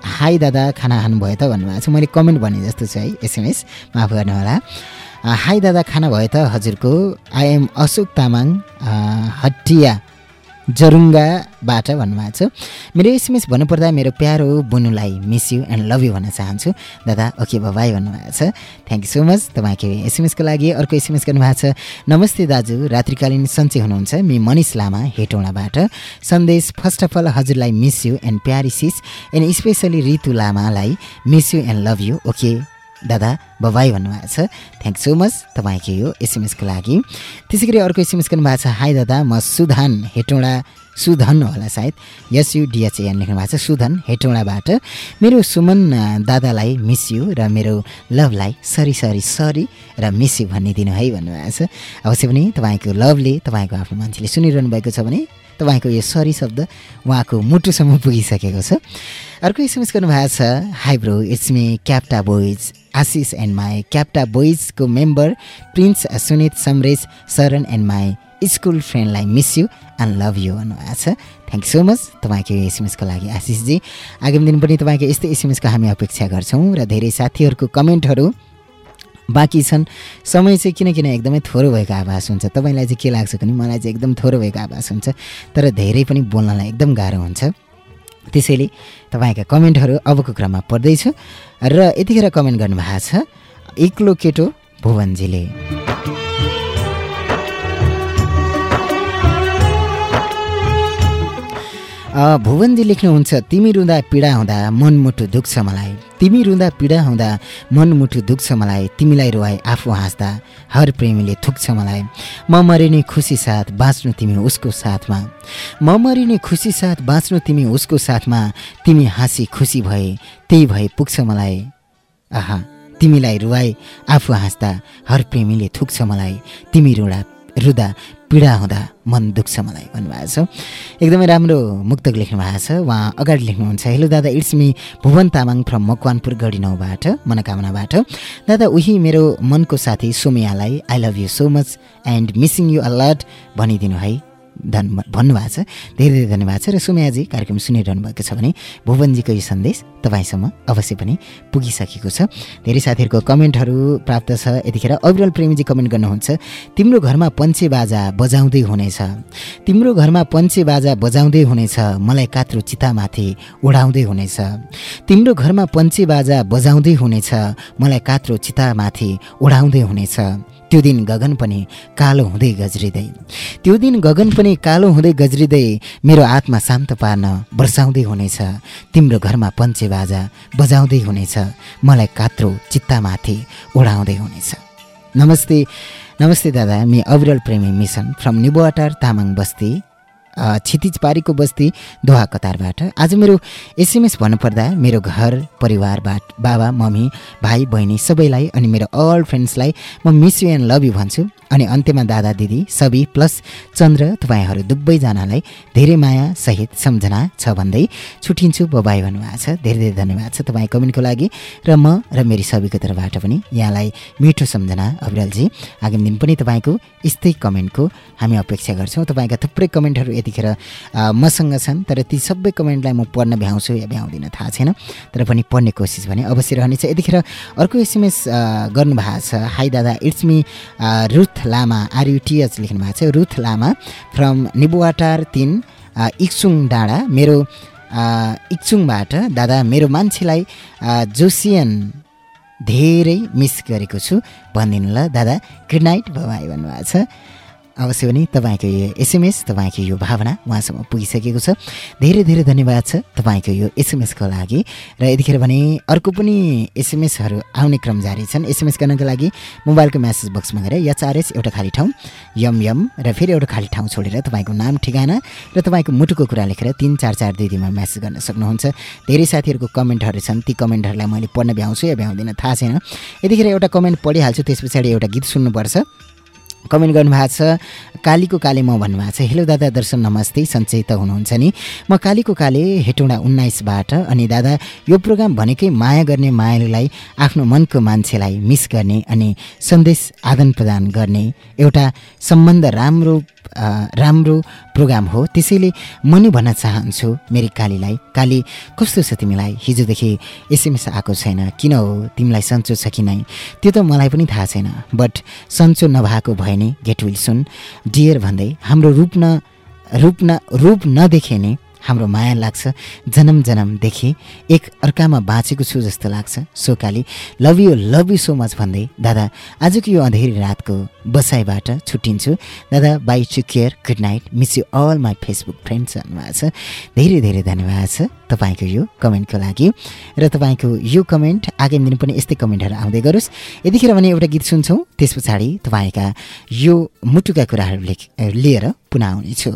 S1: हाई दादा खाना खानुभयो त भन्नुभएको छ। मैले कमेन्ट भने जस्तो छ है एसएमएस। माफ गर्नुहोला। हाई दादा खाना भयो त हजुरको। आइएम अशोक तामाङ हटिया। जरुङ्गाबाट भन्नुभएको छ। मेरो एसएमएस भन्नुपर्दा मेरो प्यारो बुनुलाई miss you and love you भन्न चाहन्छु। दादा ओके बाबाई भन्नुभएको छ। थ्याङ्क यू सो मच तपाईँको एसएमएसको लागि अर्को एसएमएस गर्नुभएको छ। नमस्ते दाजु रात्रिकालीन सन्चै हुनुहुन्छ। मि मनिष लामा हेटौँडाबाट। सन्देश फर्स्ट अफ अल हजुरलाई मिस यु एन्ड प्यारी सिस एन्ड स्पेसली रितु लामालाई miss you and love you okay दादा बबाई भन्नुभएको छ। थ्याङ्क सो मच तपाईँको यो एसएमएसको लागि। त्यसै गरी अर्को एसएमएस गर्नुभएको छ। हाई दादा म सुधान हेटौँडा। सुधन होला सायद। एसयुडिएचएन लेख्नु भएको छ सुधन हेटौँडाबाट। मेरो सुमन दादालाई मिस यु र मेरो लभलाई सरी सरी सरी र मिस यु भनिदिनु है भन्नुभएको छ। अवश्य पनि तपाईँको लभले तपाईँको आफ्नो मान्छेले सुनिरहनु भएको छ भने तपाईँको यो सरी शब्द उहाँको मुटुसम्म पुगिसकेको छ। अर्को एसएमएस गर्नुभएको छ hi bro it's me क्याप्टा boys Ashish and my क्याप्टा बोइजको member Prince Sunit Samaresh Sharan and my school फ्रेन्डलाई miss you and love you भन्नुभएको छ. थ्याङ्क सो मच तपाईँको एसएमएसको लागि आशिषजी। आगामी दिन पनि तपाईँको यस्तै एसएमएसको हामी अपेक्षा गर्छौँ र धेरै साथीहरूको कमेन्टहरू बाँकी छन्। समय चाहिँ किन किन एकदमै थोरो भएको आभास हुन्छ। तपाईँलाई चाहिँ के लाग्छ भने मलाई चाहिँ एकदम थोरो भएको आभास हुन्छ। तर धेरै पनि बोल्नलाई एकदम गाह्रो हुन्छ। त्यसैले तपाईँका कमेन्टहरू अबको क्रममा पढ्दैछु र यतिखेर कमेन्ट गर्नुभएको छ एक्लो केटो भुवनजीले। भुवनजी लेख्नुहुन्छ तिमी रुँदा पीडा हुँदा मनमुटु दुख्छ मलाई। तिमी रुँदा पीडा हुँदा मनमुटु दुख्छ मलाई। तिमीलाई रुवाई आफू हाँस्दा हर प्रेमीले थुक्छ मलाई। म मरिने खुसी साथ बाँच्नु तिमी उसको साथमा। म मरिने खुसी साथ बाँच्नु तिमी उसको साथमा। तिमी हाँसी खुसी भए त्यही भए पुग्छ मलाई। आहा तिमीलाई रुवाई आफू हाँस्दा हर प्रेमीले थुक्छ मलाई। तिमी रुँडा रुँदा पीडा हुँदा मन दुख्छ मलाई भन्नुभएको छ। एकदमै राम्रो मुक्तक लेख्नु भएको छ। उहाँ अगाडि लेख्नुहुन्छ हेलो दादा it's me Bhuwan Tamang from Makwanpur गढीनौबाट मनोकामनाबाट। दादा उही मेरो मनको साथी सोमियालाई I love you so much and missing you a lot भनिदिनु है। धन भन्नुभएको छ। धेरै धेरै धन्यवाद छ र सोम्याजी कार्यक्रम सुनिरहनु भएको छ भने भुवनजीको यो सन्देश तपाईँसम्म अवश्य पनि पुगिसकेको छ। धेरै साथीहरूको कमेन्टहरू प्राप्त छ। यतिखेर अविरल प्रेमीजी कमेन्ट गर्नुहुन्छ तिम्रो घरमा पञ्चे बाजा बजाउँदै हुनेछ। तिम्रो घरमा पञ्चे बाजा बजाउँदै हुनेछ। मलाई कात्रो चितामाथि उडाउँदै हुनेछ। तिम्रो घरमा पञ्चे बाजा बजाउँदै हुनेछ। मलाई कात्रो चितामाथि उडाउँदै हुनेछ। त्यो दिन गगन पनि कालो हुँदै गज्रिँदै। त्यो दिन गगन पनि कालो हुँदै गज्रिँदै मेरो आत्मा शान्त पार्न वर्षाउँदै हुनेछ। तिम्रो घरमा पञ्चे बाजा बजाउँदै हुनेछ। मलाई कात्रो चित्तामाथि उडाउँदै हुनेछ। नमस्ते नमस्ते दादा मि अविरल प्रेमी मिसन फ्रम निबुवाटार तामाङ बस्ती क्षितिज पारीको बस्ती दोहा कतारबाट। आज मेरो एसएमएस भन्नुपर्दा मेरो घर परिवारबाट बाबा मम्मी भाइ बहिनी सबैलाई अनि मेरो अल फ्रेन्ड्सलाई म miss you and love you भन्छु। अनि अन्त्यमा दादा दिदी सबी प्लस चन्द्र तपाईँहरू दुवैजनालाई धेरै माया सहित सम्झना छ भन्दै छुट्टिन्छु। बबाई भन्नुभएको छ। धेरै धेरै धन्यवाद छ तपाईँ कमेन्टको लागि। र म र मेरी सबैको तर्फबाट पनि यहाँलाई मिठो सम्झना अविरलजी। आगामी दिन पनि तपाईँको यस्तै कमेन्टको हामी अपेक्षा गर्छौँ। तपाईँका थुप्रै कमेन्टहरू यतिखेर मसँग छन् तर ती सबै कमेन्टलाई म पढ्न भ्याउँछु या भ्याउँदिनँ थाहा छैन। तर पनि पढ्ने कोसिस भने अवश्य रहनेछ। यतिखेर अर्को एसएमएस गर्नुभएको छ। हाई दादा it's me Ruth Lama R U T H लेख्नु भएको छ। रुथ लामा फ्रम निबुवाटार तिन इक्सुङ डाँडा। मेरो अ, इक्सुङबाट दादा मेरो मान्छेलाई जोसियन धेरै मिस गरेको छु। भनिदिनु ल दादा। गुड नाइट बाई भन्नुभएको छ। अवश्य पनि तपाईँको यो एसएमएस तपाईँको यो भावना उहाँसम्म पुगिसकेको छ। धेरै धेरै धन्यवाद छ तपाईँको यो एसएमएसको लागि। र यतिखेर भने अर्को पनि एसएमएसहरू आउने क्रम जारी छन्। एसएमएस गर्नको लागि मोबाइलको म्यासेज बक्समा गएर एचआरएस एउटा खाली ठाउँ यम यम र फेरि एउटा खाली ठाउँ छोडेर तपाईँको नाम ठेगाना र तपाईँको मुटुको कुरा लेखेर तिन चार चार दुई म्यासेज गर्न सक्नुहुन्छ। धेरै साथीहरूको कमेन्टहरू छन्। ती कमेन्टहरूलाई मैले पढ्न भ्याउँछु या भ्याउँदिनँ थाहा छैन। यतिखेर एउटा कमेन्ट पढिहाल्छु त्यस पछाडि एउटा गीत सुन्नुपर्छ। कमेन्ट गर्नुभएको छ कालीको काले म भन्नुभएको छ। हेलो दादा दर्शन नमस्ते सन्चै त हुनुहुन्छ नि। म कालीको काले हेटौँडा उन्नाइसबाट अनि दादा यो प्रोग्राम भनेकै माया गर्ने मायालुलाई आफ्नो मनको मान्छेलाई मिस गर्ने अनि सन्देश आदान प्रदान गर्ने एउटा सम्बन्ध राम्रो राम्रो प्रोग्राम हो। त्यसैले म नि भन्न चाहन्छु मेरी कालीलाई। काली कस्तो छ तिमीलाई? हिजोदेखि एसएमएस आएको छैन। किन हो? तिमीलाई सन्चो छ कि नै? त्यो त मलाई पनि थाहा छैन। बट सन्चो नभएको भए नि गेट विल सुन। डियर भन्दै हाम्रो रूप न रूप न रूप नदेखे नि हाम्रो माया लाग्छ जन्म जन्मदेखि एक अर्कामा बाँचेको छु जस्तो लाग्छ। सोकाली love you love you so much भन्दै दादा आजको यो अँधेरी रातको बसाइबाट छुट्टिन्छु। दादा bye take care good night miss you all my Facebook friends भन्नुभएको छ। धेरै धेरै धन्यवाद छ तपाईँको यो कमेन्टको लागि। र तपाईँको यो कमेन्ट आगामी दिन पनि यस्तै कमेन्टहरू आउँदै गरोस्। यतिखेर भने एउटा गीत सुन्छौँ त्यस पछाडि तपाईँका यो मुटुका कुराहरू लेख लिएर पुनः आउनेछु।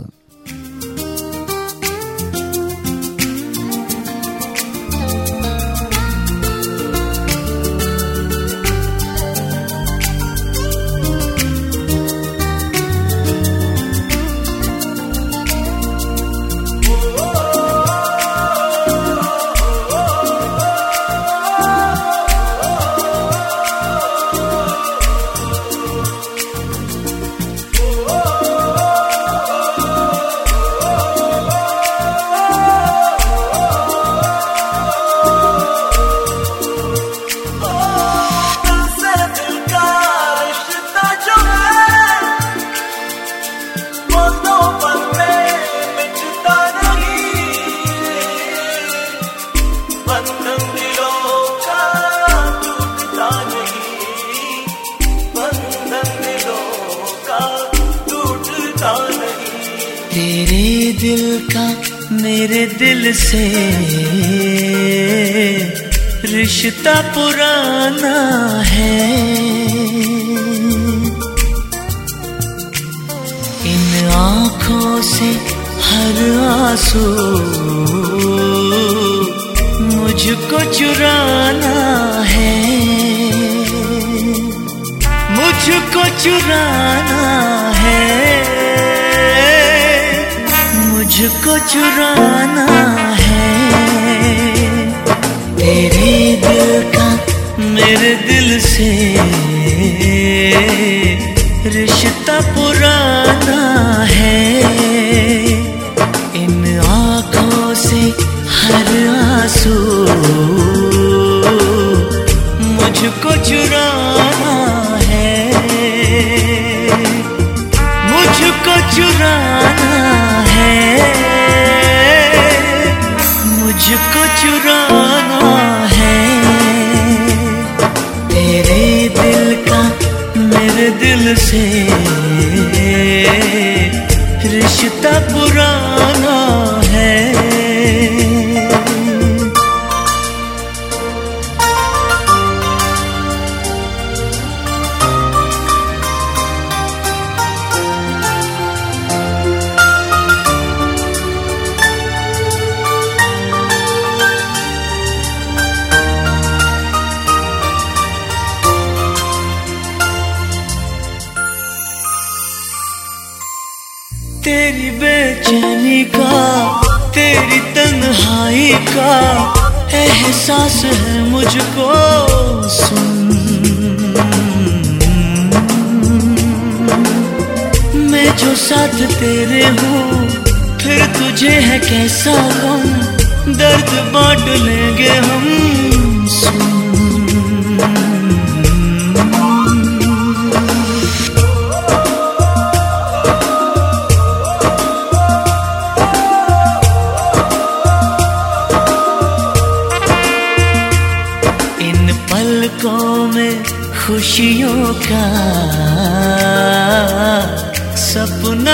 S3: तेरे दिल का मेरे दिल से रिश्ता पुराना है। इन आँखों से हर आँसू मुझको चुराना है। मुझको चुराना है। मुझको चुराना है। तेरे दिल का मेरे दिल से रिश्ता पुराना है। इन आँखों से हर आँसू मुझको चुराना है। मुझको चुराना से रिश्ता पुराना एहसास है मुझको, सुन। मैं जो साथ तेरे हूँ, फिर तुझे है कैसा गम? दर्द बांट लेंगे हम।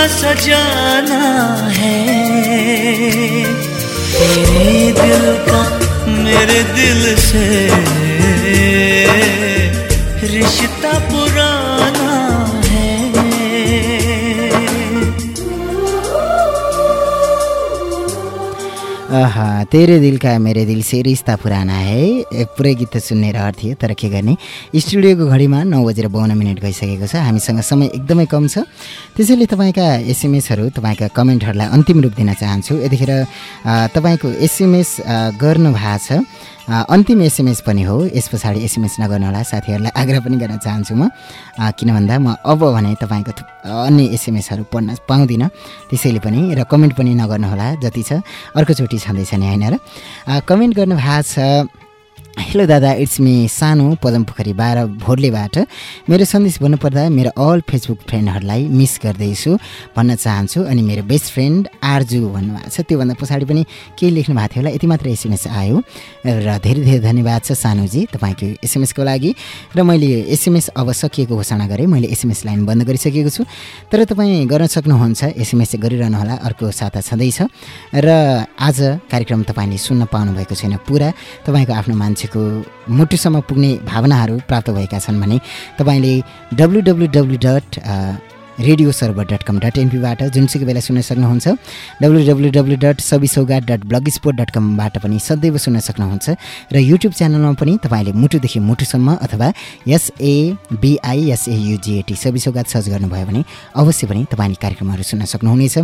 S3: सजाना है। तेरे दिल का मेरे दिल से रिश्ता
S1: आहा तेरे दिल का मेरे दिल से रिस्ता पुराना है। पुरै गीत त सुन्ने रहर थियो तर के गर्ने? स्टुडियोको घडीमा नौ बजेर बाउन्न मिनट भइसकेको छ। हामीसँग समय एकदमै कम छ। त्यसैले तपाईँका एसएमएसहरू तपाईँका कमेन्टहरूलाई अन्तिम रूप दिन चाहन्छु। यतिखेर तपाईँको एसएमएस गर्नु छ। अन्तिम एसएमएस पनि हो। यस पछाडि एसएमएस नगर्नुहोला। साथीहरूलाई आग्रह पनि गर्न चाहन्छु म। किन भन्दा म अब भने तपाईँको अन्य एसएमएसहरू पढ्न पाउँदिनँ। त्यसैले पनि र कमेन्ट पनि नगर्नुहोला। जति छ अर्कोचोटि छँदैछ नि होइन र? कमेन्ट गर्नु भएको छ हेलो दादा इट्स मी सानो पदमपोखरी बाह्र भोर्लेबाट मेरो सन्देश भन्नुपर्दा मेरो अल फेसबुक फ्रेन्डहरूलाई मिस गर्दैछु भन्न चाहन्छु अनि मेरो बेस्ट फ्रेन्ड आर्जु भन्नुभएको छ। त्योभन्दा पछाडि पनि केही लेख्नु भएको थियो होला यति मात्र एसएमएस आयो। र धेरै धेरै धन्यवाद छ सानुजी तपाईँको एसएमएसको लागि। र मैले एसएमएस अब सकिएको घोषणा गरेँ मैले एसएमएस लाइन बन्द गरिसकेको छु। तर तपाईँ गर्न सक्नुहुन्छ एसएमएस गरिरहनु होला अर्को साता छँदैछ। र आज कार्यक्रम तपाईँले सुन्न पाउनुभएको छैन पुरा। तपाईँको आफ्नो मान्छेको मुटुसम्म पुग्ने भावनाहरू प्राप्त भएका छन् भने तपाईँले W W W dot radio server dot com dot एनपीबाट जुनसुकै बेला सुन्न सक्नुहुन्छ डब्लु डब्लु डब्लु डट सबिसौगा डट ब्लग स्पोर्ट डट कमबाट पनि सदैव सुन्न सक्नुहुन्छ र युट्युब च्यानलमा पनि तपाईँले मुटुदेखि मुटुसम्म अथवा एसएबिआइएसएयुजिएटी सबिसौगात सर्च गर्नुभयो भने अवश्य पनि तपाईँले कार्यक्रमहरू सुन्न सक्नुहुनेछ।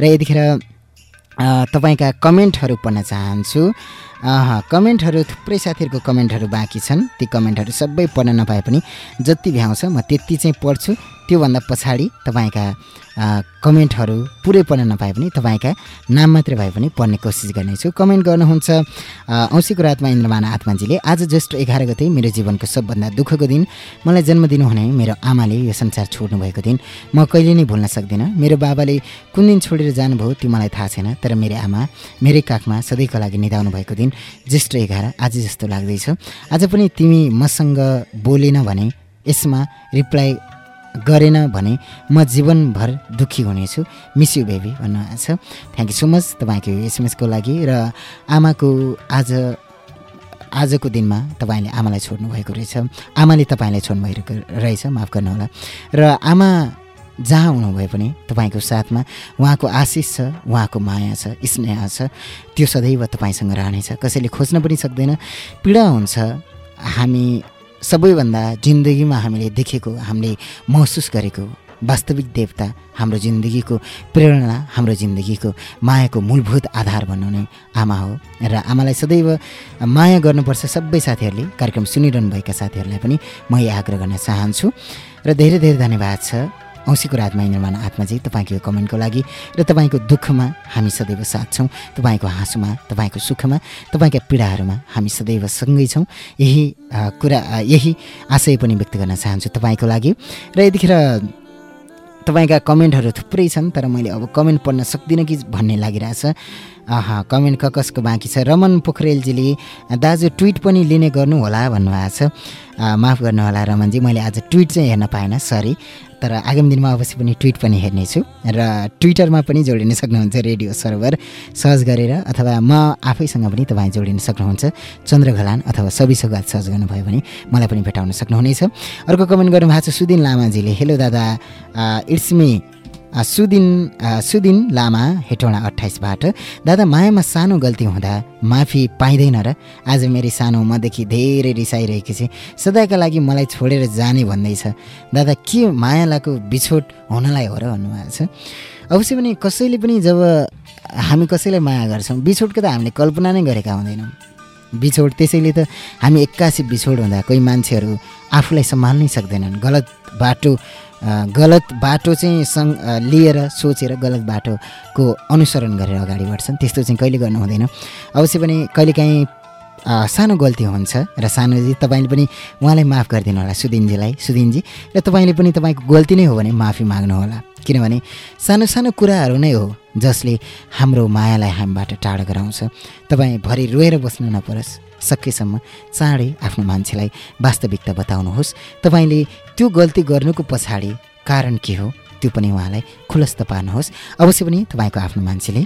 S1: र यतिखेर तपाईँका कमेन्टहरू पढ्न चाहन्छु। कमेन्टहरू थुप्रै साथीहरूको कमेन्टहरू बाँकी छन्। ती कमेन्टहरू सबै पढ्न नपाए पनि जति भ्याउँछ म त्यति चाहिँ पढ्छु। त्योभन्दा पछाडि तपाईँका कमेन्टहरू पुरै पढ्न नपाए पनि तपाईँका नाम मात्रै भए पनि पढ्ने कोसिस गर्नेछु। कमेन्ट गर्नुहुन्छ औँसीको रातमा इन्द्रमाना आत्माजीले। आज ज्येष्ठ एघार गते मेरो जीवनको सबभन्दा दुःखको दिन। मलाई जन्म दिनुहुने मेरो आमाले यो संसार छोड्नु भएको दिन। म कहिले नै भुल्न सक्दिनँ। मेरो बाबाले कुन दिन छोडेर जानुभयो त्यो मलाई थाहा छैन। तर मेरो आमा मेरै काखमा सधैँको लागि निधाउनु भएको दिन ज्येष्ठ एघार आज जस्तो लाग्दैछ। आज पनि तिमी मसँग बोलेन भने यसमा रिप्लाई गरेन भने म जीवनभर दुःखी हुनेछु. मिस यु बेबी भन्नुभएको छ थ्याङ्क यू सो मच तपाईँको एसएमएसको लागि र आमाको आज आजको दिनमा तपाईँले आमालाई छोड्नु भएको रहेछ। आमाले तपाईँलाई छोड्नु भएको रहेछ माफ गर्नुहोला। र आमा जहाँ हुनुभए पनि तपाईँको साथमा उहाँको आशिष छ उहाँको माया छ स्नेह छ। त्यो सदैव तपाईँसँग रहनेछ। कसैले खोज्न पनि सक्दैन। पीडा हुन्छ। हामी सबैभन्दा जिन्दगीमा हामीले देखेको हामीले महसुस गरेको वास्तविक देवता हाम्रो जिन्दगीको प्रेरणा हाम्रो जिन्दगीको मायाको मूलभूत आधार भन्नु नै आमा हो। र आमालाई सदैव माया गर्नुपर्छ सबै साथीहरूले कार्यक्रम सुनिरहनुभएका साथीहरूलाई पनि म यही आग्रह गर्न चाहन्छु। र धेरै धेरै धन्यवाद छ औँसीको रातमा निर्माण आत्माजी तपाईँको यो कमेन्टको लागि र तपाईँको दुःखमा हामी सदैव साथ छौँ। तपाईँको हाँसोमा तपाईँको सुखमा तपाईँका पीडाहरूमा हामी सदैव सँगै छौँ। यही कुरा यही आशय पनि व्यक्त गर्न चाहन्छु तपाईँको लागि। र यतिखेर तपाईँका कमेन्टहरू थुप्रै छन् तर मैले अब कमेन्ट पढ्न सक्दिनँ कि भन्ने लागिरहेछ। कमेन्ट क कसको बाँकी छ? रमन पोखरेलजीले दाजु ट्विट पनि लिने गर्नु होला भन्नुभएको छ। माफ गर्नुहोला रमनजी मैले आज ट्विट चाहिँ हेर्न पाएन सरी। तर आगामी दिनमा अवश्य पनि ट्विट पनि हेर्नेछु र ट्विटरमा पनि जोडिन सक्नुहुन्छ रेडियो सर्भर। सर्च गरेर अथवा म आफैसँग पनि तपाईँ जोडिन सक्नुहुन्छ। चन्द्र घलान अथवा सबै सर्च गर्नुभयो भने मलाई पनि भेटाउन सक्नुहुनेछ। अर्को कमेन्ट गर्नुभएको छ सुदिन लामाजीले। हेलो दादा इट्स मी। सुदिन सुदिन लामा हेटौँडा अट्ठाइसबाट दादा मायामा सानो गल्ती हुँदा माफी पाइँदैन र आज मेरो सानो मदेखि धेरै रिसाइरहेकी छ। सदाका लागि मलाई छोडेर जाने भन्दैछ। दादा के मायालाको बिछोड हुनलाई हो र भन्नुभएको छ? अवश्य पनि कसैले पनि जब हामी कसैलाई माया गर्छौँ बिछोडको त हामीले कल्पना नै गरेका हुँदैनौँ। बिछोड त्यसैले त हामी एक्कासी बिछोड हुँदा कोही मान्छेहरू आफूलाई सम्हाल्नै सक्दैनन्। गलत बाटो गलत बाटो चाहिँ सङ्ग अ, लिएर सोचेर गलत बाटोको अनुसरण गरेर अगाडि बढ्छन्। त्यस्तो चाहिँ कहिले गर्नु हुँदैन। अवश्य पनि कहिलेकाहीँ सानो गल्ती हुन्छ र सानोजी तपाईँले पनि उहाँलाई माफ गरिदिनु होला सुदिनजीलाई। सुदिनजी र तपाईँले पनि तपाईँको गल्ती नै हो भने माफी माग्नु होला। किनभने सानो सानो कुराहरू नै हो जसले हाम्रो मायालाई हामीबाट टाढा गराउँछ। तपाईँ भरि रोएर बस्नु नपरोस्। सकेसम्म चाँडै आफ्नो मान्छेलाई वास्तविकता बताउनुहोस्। तपाईँले त्यो गल्ती गर्नुको पछाडि कारण के हो त्यो पनि उहाँलाई खुलस्त पार्नुहोस्। अवश्य पनि तपाईँको आफ्नो मान्छेले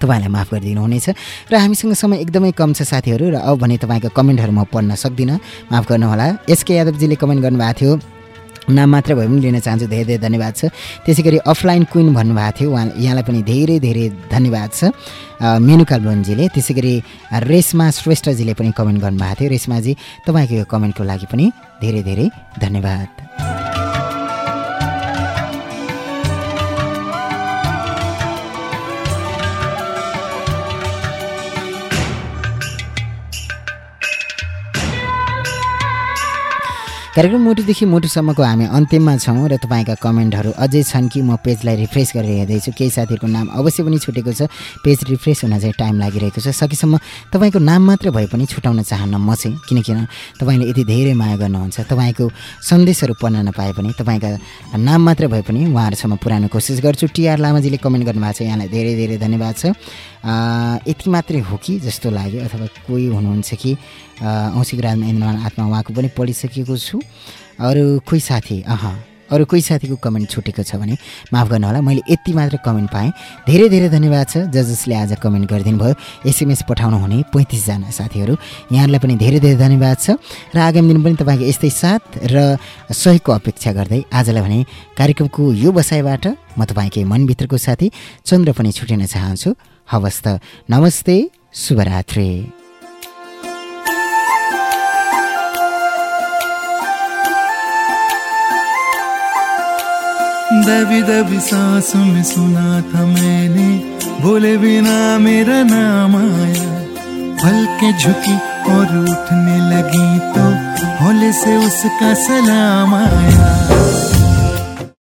S1: तपाईँलाई माफ गरिदिनु हुनेछ र हामीसँग समय एकदमै कम छ साथीहरू र अब भने तपाईँको कमेन्टहरू म पढ्न सक्दिनँ। माफ गर्नुहोला। एसके यादवजीले कमेन्ट गर्नुभएको थियो नाम मात्र भए पनि लिन चाहन्छु। धेरै धेरै धन्यवाद छ। त्यसै गरी अफलाइन क्विन भन्नुभएको थियो। उहाँ यहाँलाई पनि धेरै धेरै धन्यवाद छ। मेनुका लोनजीले त्यसै गरी रेशमा श्रेष्ठजीले पनि कमेन्ट गर्नुभएको थियो। रेशमाजी तपाईँको यो कमेन्टको लागि पनि धेरै धेरै धन्यवाद। कार्यक्रम मुटुदेखि मुटुसम्मको हामी अन्तिममा छौँ र तपाईँका कमेन्टहरू अझै छन् कि म पेजलाई रिफ्रेस गरेर हेर्दैछु। केही साथीहरूको नाम अवश्य पनि छुटेको छ। पेज रिफ्रेस हुन चाहिँ टाइम लागिरहेको छ। सकेसम्म तपाईँको नाम मात्र भए पनि छुटाउन चाहन्न म चाहिँ किनकि तपाईँले यति धेरै माया गर्नुहुन्छ। तपाईँको सन्देशहरू पढ्न नपाए पनि तपाईँका नाम मात्र भए पनि उहाँहरूसम्म पुऱ्याउन कोसिस गर्छु। टिआर लामाजीले कमेन्ट गर्नुभएको छ। यहाँलाई धेरै धेरै धन्यवाद छ। यति मात्रै हो कि जस्तो लाग्यो अथवा कोही हुनुहुन्छ कि औँसीको राजमा इन्द्रमान आत्मा उहाँको पनि पढिसकेको छु। अरू कोही साथी अह अरू कोही साथीको कमेन्ट छुटेको छ भने माफ गर्नु होला मैले यति मात्र कमेन्ट पाएँ। धेरै धेरै धन्यवाद छ ज जसले आज कमेन्ट गरिदिनु भयो। एसएमएस पठाउनु हुने पैँतिसजना साथीहरू यहाँहरूलाई पनि धेरै धेरै धन्यवाद छ। र आगामी दिन पनि तपाईँको यस्तै साथ र सहयोगको अपेक्षा गर्दै आजलाई भने कार्यक्रमको यो बसाइबाट म तपाईँकै मनभित्रको साथी चन्द्र पनि छुटिन चाहन्छु। हवस् त नमस्ते, शुभरात्री।
S4: दबी दबी सांसों में सुना था मैंने, बोले बिना मेरा नाम आया। पलकें झुकी और उठने लगी तो हौले से उसका सलाम आया।